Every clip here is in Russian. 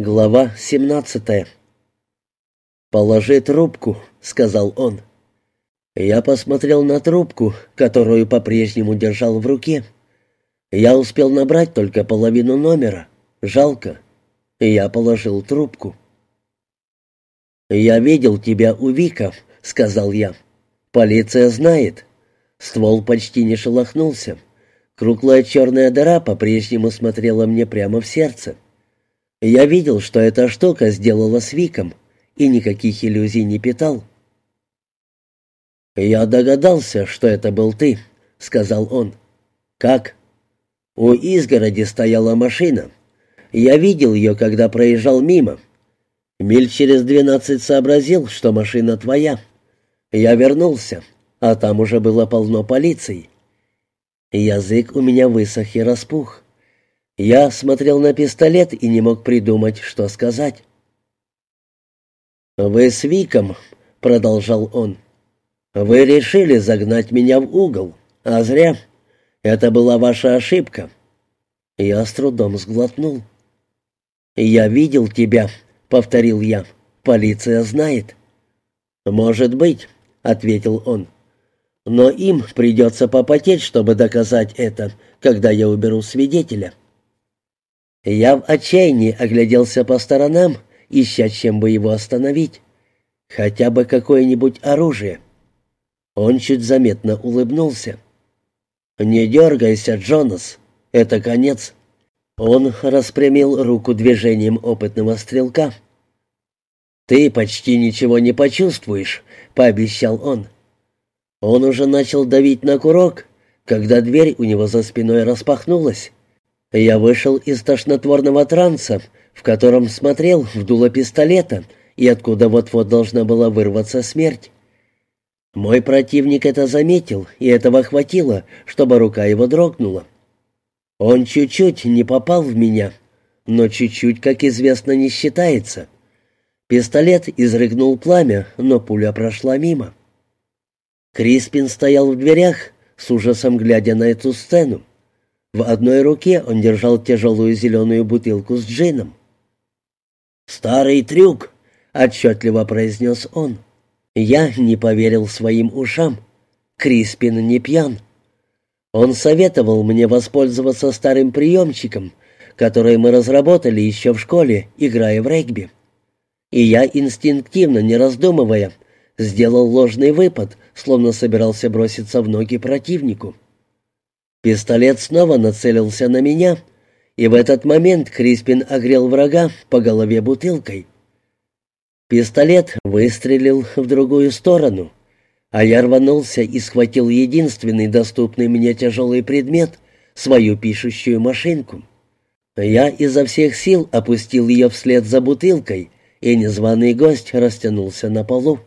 Глава 17 «Положи трубку», — сказал он. Я посмотрел на трубку, которую по-прежнему держал в руке. Я успел набрать только половину номера. Жалко. Я положил трубку. «Я видел тебя у Вика», — сказал я. «Полиция знает». Ствол почти не шелохнулся. Круглая черная дыра по-прежнему смотрела мне прямо в сердце. Видел, что эта штука сделала с Виком, и никаких иллюзий не питал. «Я догадался, что это был ты», — сказал он. «Как?» «У изгороди стояла машина. Я видел ее, когда проезжал мимо. Миль через двенадцать сообразил, что машина твоя. Я вернулся, а там уже было полно полиции. Язык у меня высох и распух. Я смотрел на пистолет и не мог придумать, что сказать. «Вы с Виком», — продолжал он, — «вы решили загнать меня в угол, а зря. Это была ваша ошибка». Я с трудом сглотнул. «Я видел тебя», — повторил я. «Полиция знает». «Может быть», — ответил он. «Но им придется попотеть, чтобы доказать это, когда я уберу свидетеля». Я в отчаянии огляделся по сторонам, ища чем бы его остановить. Хотя бы какое-нибудь оружие. Он чуть заметно улыбнулся. «Не дергайся, Джонас, это конец». Он распрямил руку движением опытного стрелка. «Ты почти ничего не почувствуешь», — пообещал он. Он уже начал давить на курок, когда дверь у него за спиной распахнулась. Я вышел из тошнотворного транса, в котором смотрел в дуло пистолета, и откуда вот-вот должна была вырваться смерть. Мой противник это заметил, и этого хватило, чтобы рука его дрогнула. Он чуть-чуть не попал в меня, но чуть-чуть, как известно, не считается. Пистолет изрыгнул пламя, но пуля прошла мимо. Криспин стоял в дверях, с ужасом глядя на эту сцену. В одной руке он держал тяжелую зеленую бутылку с джином. «Старый трюк!» — отчетливо произнес он. Я не поверил своим ушам. Криспин не пьян. Он советовал мне воспользоваться старым приемчиком, который мы разработали еще в школе, играя в регби. И я, инстинктивно, не раздумывая, сделал ложный выпад, словно собирался броситься в ноги противнику. Пистолет снова нацелился на меня, и в этот момент Криспин огрел врага по голове бутылкой. Пистолет выстрелил в другую сторону, а я рванулся и схватил единственный доступный мне тяжелый предмет — свою пишущую машинку. Я изо всех сил опустил ее вслед за бутылкой, и незваный гость растянулся на полу.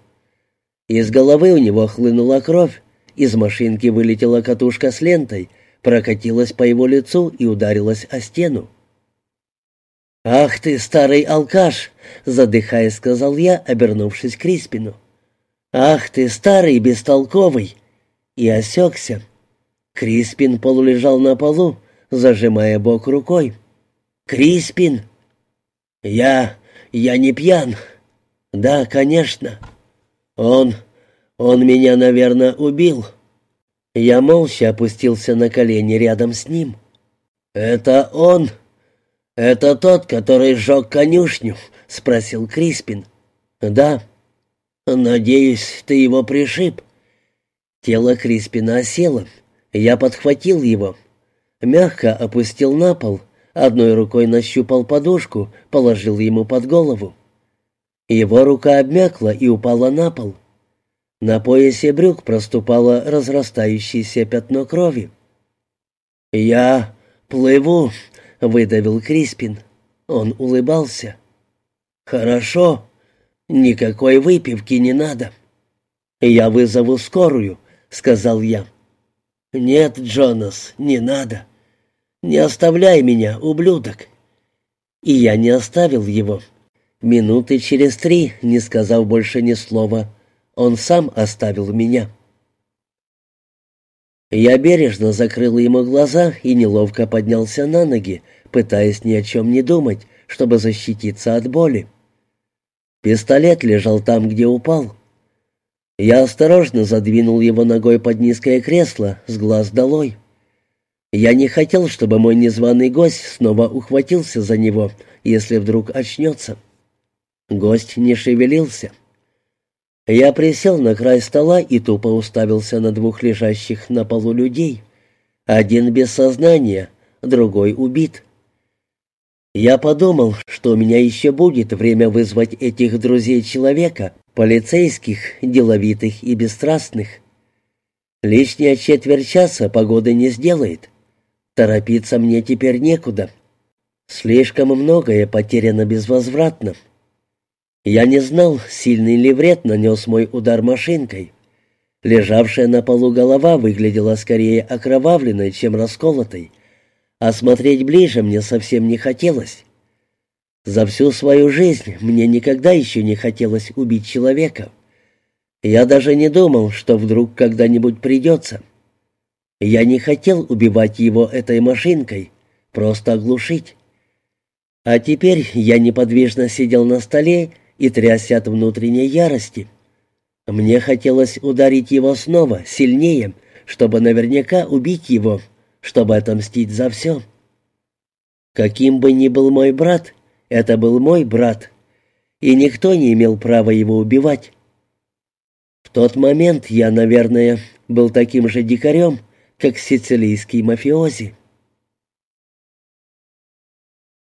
Из головы у него хлынула кровь, из машинки вылетела катушка с лентой — прокатилась по его лицу и ударилась о стену. «Ах ты, старый алкаш!» — задыхаясь, сказал я, обернувшись к Криспину. «Ах ты, старый бестолковый!» И осекся. Криспин полулежал на полу, зажимая бок рукой. «Криспин!» «Я... я не пьян!» «Да, конечно!» «Он... он меня, наверное, убил!» Я молча опустился на колени рядом с ним. «Это он? Это тот, который сжег конюшню?» — спросил Криспин. «Да». «Надеюсь, ты его пришиб». Тело Криспина осело. Я подхватил его. Мягко опустил на пол, одной рукой нащупал подушку, положил ему под голову. Его рука обмякла и упала на пол. На поясе брюк проступало разрастающееся пятно крови. «Я плыву», — выдавил Криспин. Он улыбался. «Хорошо. Никакой выпивки не надо». «Я вызову скорую», — сказал я. «Нет, Джонас, не надо. Не оставляй меня, ублюдок». И я не оставил его. Минуты через три, не сказав больше ни слова, — он сам оставил меня. Я бережно закрыл ему глаза и неловко поднялся на ноги, пытаясь ни о чем не думать, чтобы защититься от боли. Пистолет лежал там, где упал. Я осторожно задвинул его ногой под низкое кресло, с глаз долой. Я не хотел, чтобы мой незваный гость снова ухватился за него, если вдруг очнется. Гость не шевелился. Я присел на край стола и тупо уставился на двух лежащих на полу людей. Один без сознания, другой убит. Я подумал, что у меня еще будет время вызвать этих друзей человека, полицейских, деловитых и бесстрастных. Лишняя четверть часа погоды не сделает. Торопиться мне теперь некуда. Слишком многое потеряно безвозвратно. Я не знал, сильный ли вред нанес мой удар машинкой. Лежавшая на полу голова выглядела скорее окровавленной, чем расколотой, а смотреть ближе мне совсем не хотелось. За всю свою жизнь мне никогда еще не хотелось убить человека. Я даже не думал, что вдруг когда-нибудь придется. Я не хотел убивать его этой машинкой, просто оглушить. А теперь я неподвижно сидел на столе и трясся от внутренней ярости. Мне хотелось ударить его снова, сильнее, чтобы наверняка убить его, чтобы отомстить за все. Каким бы ни был мой брат, это был мой брат, и никто не имел права его убивать. В тот момент я, наверное, был таким же дикарем, как сицилийский мафиози.